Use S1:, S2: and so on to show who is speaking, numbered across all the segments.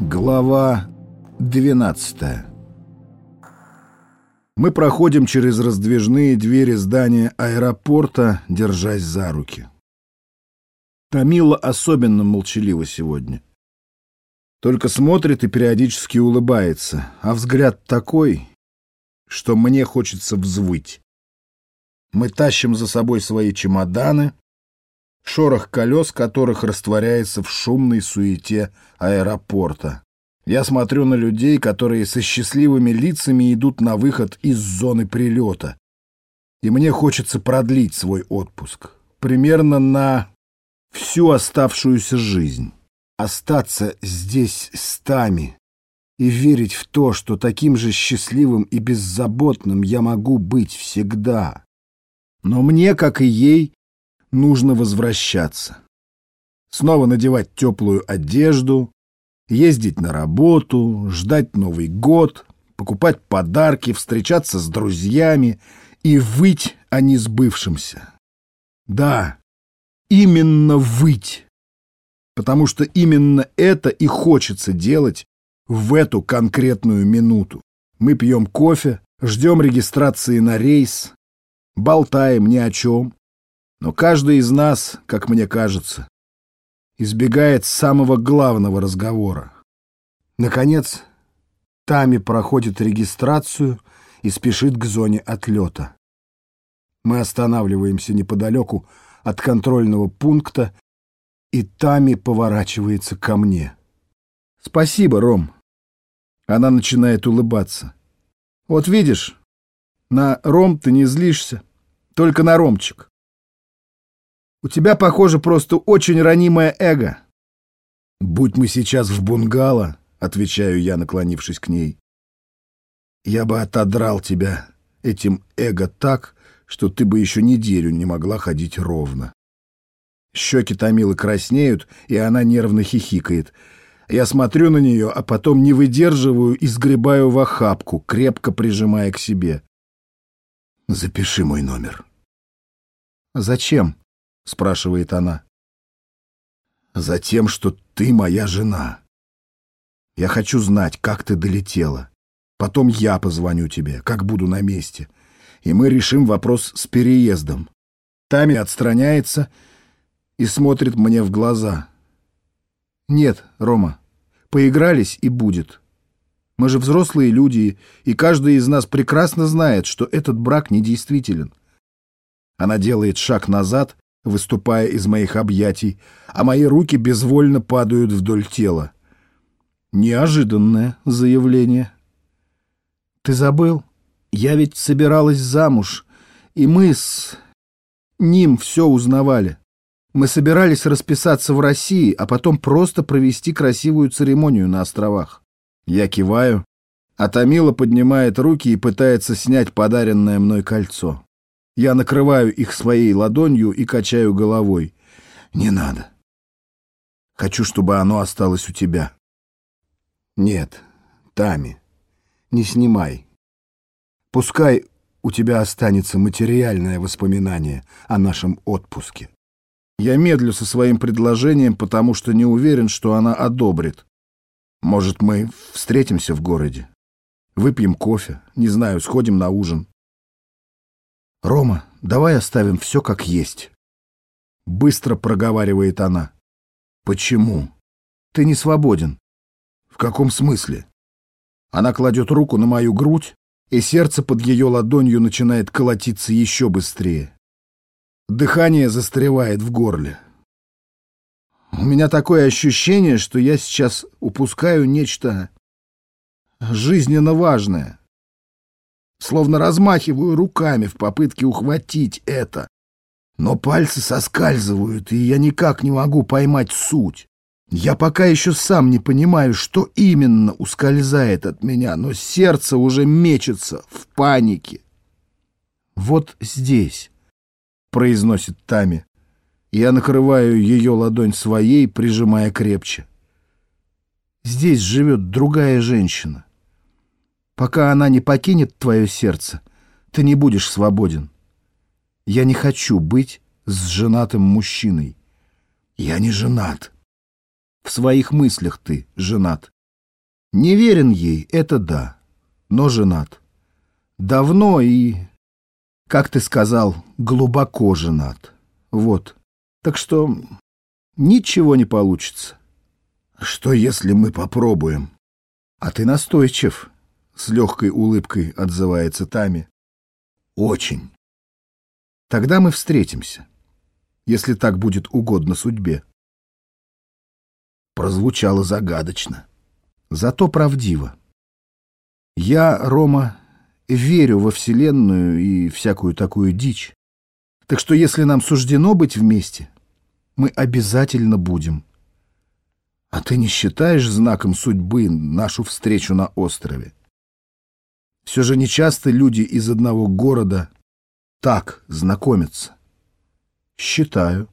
S1: Глава 12 Мы проходим через раздвижные двери здания аэропорта, держась за руки. Тамила особенно молчалива сегодня. Только смотрит и периодически улыбается, а взгляд такой, что мне хочется взвыть. Мы тащим за собой свои чемоданы, шорох колес которых растворяется в шумной суете аэропорта. Я смотрю на людей, которые со счастливыми лицами идут на выход из зоны прилета. И мне хочется продлить свой отпуск. Примерно на всю оставшуюся жизнь. Остаться здесь с Тами и верить в то, что таким же счастливым и беззаботным я могу быть всегда. Но мне, как и ей, нужно возвращаться. Снова надевать теплую одежду, ездить на работу, ждать Новый год, покупать подарки, встречаться с друзьями и выть о несбывшемся. Да, именно выть. Потому что именно это и хочется делать в эту конкретную минуту. Мы пьем кофе, ждем регистрации на рейс, болтаем ни о чем, но каждый из нас, как мне кажется, избегает самого главного разговора. Наконец, Тами проходит регистрацию и спешит к зоне отлета. Мы останавливаемся неподалеку от контрольного пункта, и Тами поворачивается ко мне. «Спасибо, Ром». Она начинает улыбаться. «Вот видишь, на Ром ты не злишься, только на Ромчик. У тебя, похоже, просто очень ранимое эго. Будь мы сейчас в бунгало, отвечаю я, наклонившись к ней, я бы отодрал тебя этим эго так, что ты бы еще неделю не могла ходить ровно. Щеки Томилы краснеют, и она нервно хихикает. Я смотрю на нее, а потом не выдерживаю и сгребаю в охапку, крепко прижимая к себе. «Запиши мой номер». «Зачем?» — спрашивает она. «Затем, что ты моя жена. Я хочу знать, как ты долетела. Потом я позвоню тебе, как буду на месте, и мы решим вопрос с переездом». Тами отстраняется и смотрит мне в глаза. «Нет, Рома, поигрались и будет. Мы же взрослые люди, и каждый из нас прекрасно знает, что этот брак недействителен». Она делает шаг назад, выступая из моих объятий, а мои руки безвольно падают вдоль тела. Неожиданное заявление. «Ты забыл? Я ведь собиралась замуж, и мы с ним все узнавали. Мы собирались расписаться в России, а потом просто провести красивую церемонию на островах». Я киваю, а Томила поднимает руки и пытается снять подаренное мной кольцо. Я накрываю их своей ладонью и качаю головой. Не надо. Хочу, чтобы оно осталось у тебя. Нет, Тами, не снимай. Пускай у тебя останется материальное воспоминание о нашем отпуске. Я медлю со своим предложением, потому что не уверен, что она одобрит. Может, мы встретимся в городе? Выпьем кофе, не знаю, сходим на ужин. «Рома, давай оставим все как есть». Быстро проговаривает она. «Почему? Ты не свободен». «В каком смысле?» Она кладет руку на мою грудь, и сердце под ее ладонью начинает колотиться еще быстрее. Дыхание застревает в горле. У меня такое ощущение, что я сейчас упускаю нечто жизненно важное словно размахиваю руками в попытке ухватить это. Но пальцы соскальзывают, и я никак не могу поймать суть. Я пока еще сам не понимаю, что именно ускользает от меня, но сердце уже мечется в панике. «Вот здесь», — произносит Тами. Я накрываю ее ладонь своей, прижимая крепче. «Здесь живет другая женщина. Пока она не покинет твое сердце, ты не будешь свободен. Я не хочу быть с женатым мужчиной. Я не женат. В своих мыслях ты женат. Не верен ей, это да, но женат. Давно и, как ты сказал, глубоко женат. Вот. Так что ничего не получится. Что, если мы попробуем? А ты настойчив, — с легкой улыбкой отзывается Тами. Очень. Тогда мы встретимся, если так будет угодно судьбе. Прозвучало загадочно, зато правдиво. Я, Рома, верю во Вселенную и всякую такую дичь. Так что если нам суждено быть вместе, мы обязательно будем. А ты не считаешь знаком судьбы нашу встречу на острове? Все же нечасто люди из одного города так знакомятся. Считаю.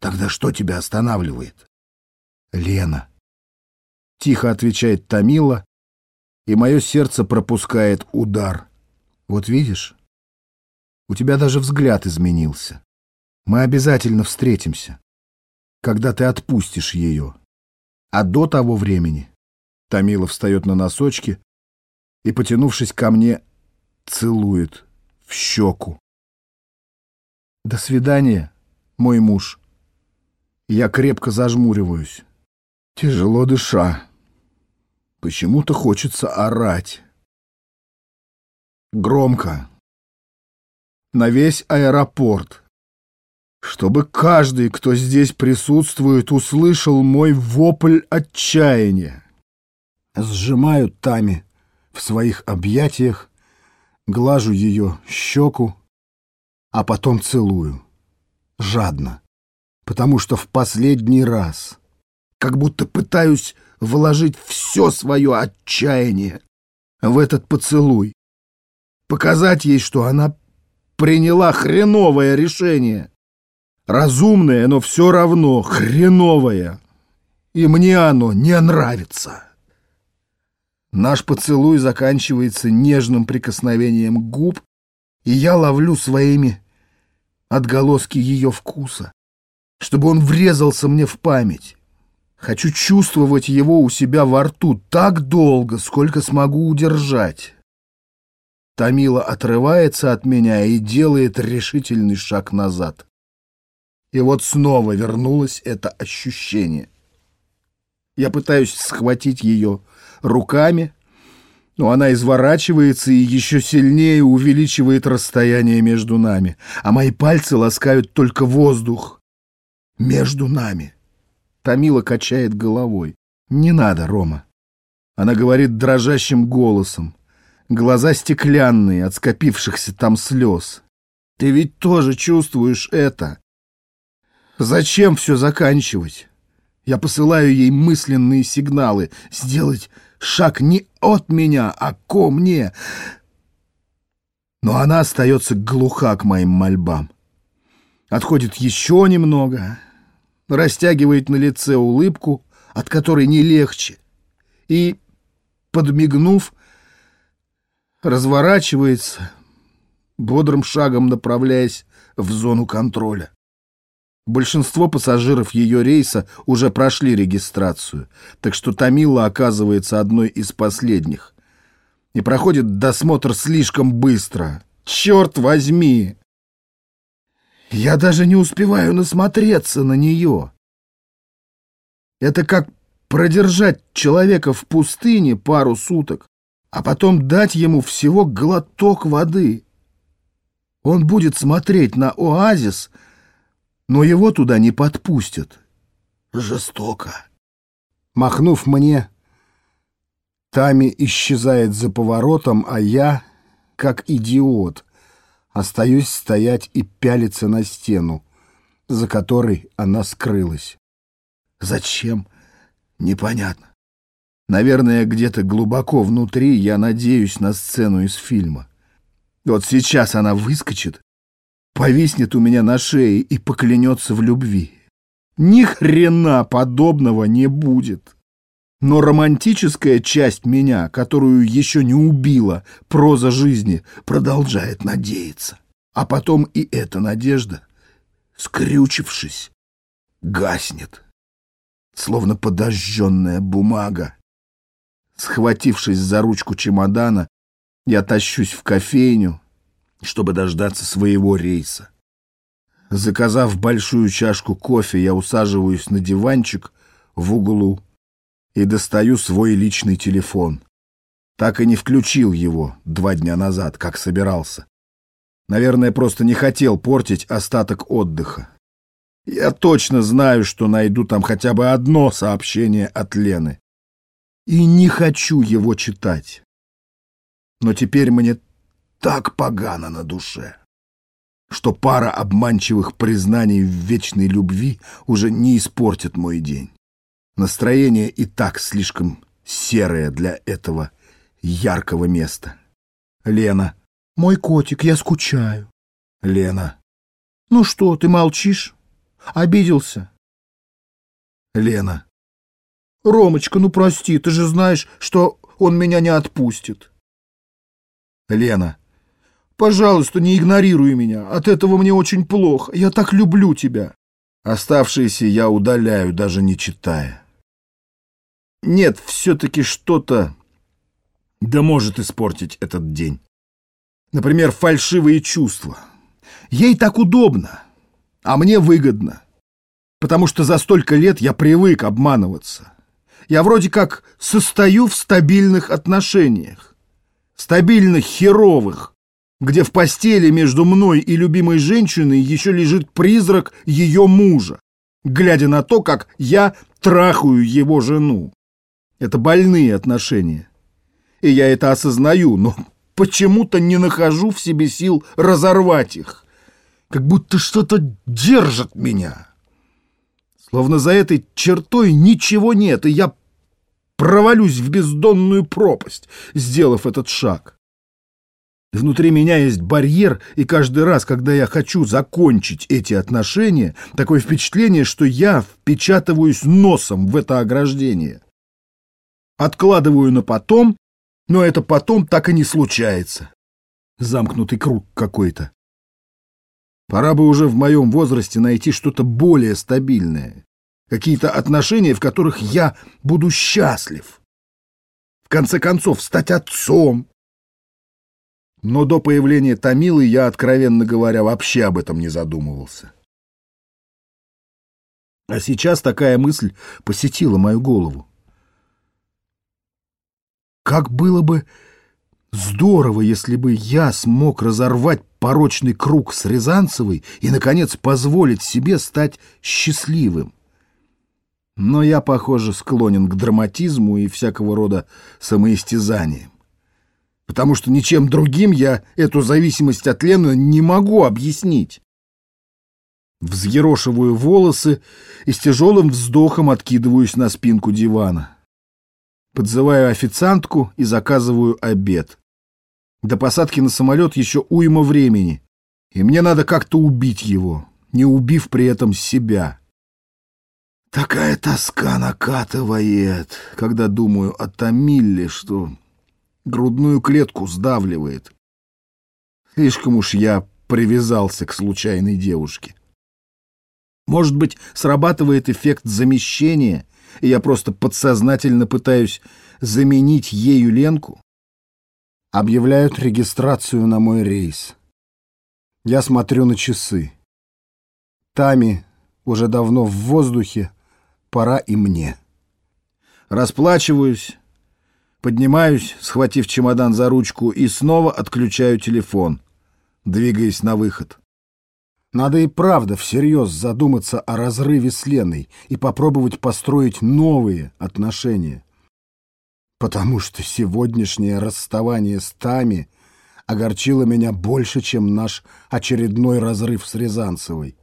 S1: Тогда что тебя останавливает? Лена. Тихо отвечает Томила, и мое сердце пропускает удар. Вот видишь, у тебя даже взгляд изменился. Мы обязательно встретимся, когда ты отпустишь ее. А до того времени Томила встает на носочки и, потянувшись ко мне, целует в щеку. До свидания, мой муж. Я крепко зажмуриваюсь. Тяжело дыша. Почему-то хочется орать. Громко. На весь аэропорт. Чтобы каждый, кто здесь присутствует, услышал мой вопль отчаяния. Сжимаю Тами в своих объятиях, глажу ее щеку, а потом целую. Жадно. Потому что в последний раз, как будто пытаюсь вложить все свое отчаяние в этот поцелуй. Показать ей, что она приняла хреновое решение. Разумное, но все равно хреновое. И мне оно не нравится. Наш поцелуй заканчивается нежным прикосновением губ, и я ловлю своими отголоски ее вкуса, чтобы он врезался мне в память. Хочу чувствовать его у себя во рту так долго, сколько смогу удержать. Тамила отрывается от меня и делает решительный шаг назад. И вот снова вернулось это ощущение. Я пытаюсь схватить ее руками, но она изворачивается и еще сильнее увеличивает расстояние между нами, а мои пальцы ласкают только воздух между нами. Тамила качает головой. «Не надо, Рома». Она говорит дрожащим голосом. Глаза стеклянные от скопившихся там слез. «Ты ведь тоже чувствуешь это. Зачем все заканчивать?» Я посылаю ей мысленные сигналы сделать шаг не от меня, а ко мне. Но она остается глуха к моим мольбам. Отходит еще немного, растягивает на лице улыбку, от которой не легче, и, подмигнув, разворачивается, бодрым шагом направляясь в зону контроля. Большинство пассажиров ее рейса уже прошли регистрацию, так что Тамила оказывается одной из последних. И проходит досмотр слишком быстро. Черт возьми! Я даже не успеваю насмотреться на нее. Это как продержать человека в пустыне пару суток, а потом дать ему всего глоток воды. Он будет смотреть на оазис — но его туда не подпустят. Жестоко. Махнув мне, Тами исчезает за поворотом, а я, как идиот, остаюсь стоять и пялиться на стену, за которой она скрылась. Зачем? Непонятно. Наверное, где-то глубоко внутри я надеюсь на сцену из фильма. Вот сейчас она выскочит повиснет у меня на шее и поклянется в любви. Ни хрена подобного не будет. Но романтическая часть меня, которую еще не убила проза жизни, продолжает надеяться. А потом и эта надежда, скрючившись, гаснет, словно подожженная бумага, Схватившись за ручку чемодана, я тащусь в кофейню, чтобы дождаться своего рейса. Заказав большую чашку кофе, я усаживаюсь на диванчик в углу и достаю свой личный телефон. Так и не включил его два дня назад, как собирался. Наверное, просто не хотел портить остаток отдыха. Я точно знаю, что найду там хотя бы одно сообщение от Лены. И не хочу его читать. Но теперь мне так погано на душе, что пара обманчивых признаний в вечной любви уже не испортит мой день. Настроение и так слишком серое для этого яркого места. Лена. Мой котик, я скучаю. Лена. Ну что, ты молчишь? Обиделся? Лена. Ромочка, ну прости, ты же знаешь, что он меня не отпустит. Лена. Пожалуйста, не игнорируй меня. От этого мне очень плохо. Я так люблю тебя. Оставшиеся я удаляю, даже не читая. Нет, все-таки что-то да может испортить этот день. Например, фальшивые чувства. Ей так удобно, а мне выгодно. Потому что за столько лет я привык обманываться. Я вроде как состою в стабильных отношениях. Стабильных, херовых, где в постели между мной и любимой женщиной еще лежит призрак ее мужа, глядя на то, как я трахаю его жену. Это больные отношения. И я это осознаю, но почему-то не нахожу в себе сил разорвать их. Как будто что-то держит меня. Словно за этой чертой ничего нет, и я провалюсь в бездонную пропасть, сделав этот шаг. Внутри меня есть барьер, и каждый раз, когда я хочу закончить эти отношения, такое впечатление, что я впечатываюсь носом в это ограждение. Откладываю на потом, но это потом так и не случается. Замкнутый круг какой-то. Пора бы уже в моем возрасте найти что-то более стабильное. Какие-то отношения, в которых я буду счастлив. В конце концов, стать отцом. Но до появления Томилы я, откровенно говоря, вообще об этом не задумывался. А сейчас такая мысль посетила мою голову. Как было бы здорово, если бы я смог разорвать порочный круг с Рязанцевой и, наконец, позволить себе стать счастливым. Но я, похоже, склонен к драматизму и всякого рода самоистязаниям. Потому что ничем другим я эту зависимость от Лены не могу объяснить. Взъерошиваю волосы и с тяжелым вздохом откидываюсь на спинку дивана. Подзываю официантку и заказываю обед. До посадки на самолет еще уйма времени, и мне надо как-то убить его, не убив при этом себя. Такая тоска накатывает, когда думаю о Томилле, что грудную клетку сдавливает. Слишком уж я привязался к случайной девушке. Может быть, срабатывает эффект замещения — и я просто подсознательно пытаюсь заменить ею Ленку, объявляют регистрацию на мой рейс. Я смотрю на часы. Тами уже давно в воздухе, пора и мне. Расплачиваюсь, поднимаюсь, схватив чемодан за ручку, и снова отключаю телефон, двигаясь на выход. Надо и правда всерьез задуматься о разрыве с Леной и попробовать построить новые отношения. Потому что сегодняшнее расставание с Тами огорчило меня больше, чем наш очередной разрыв с Рязанцевой.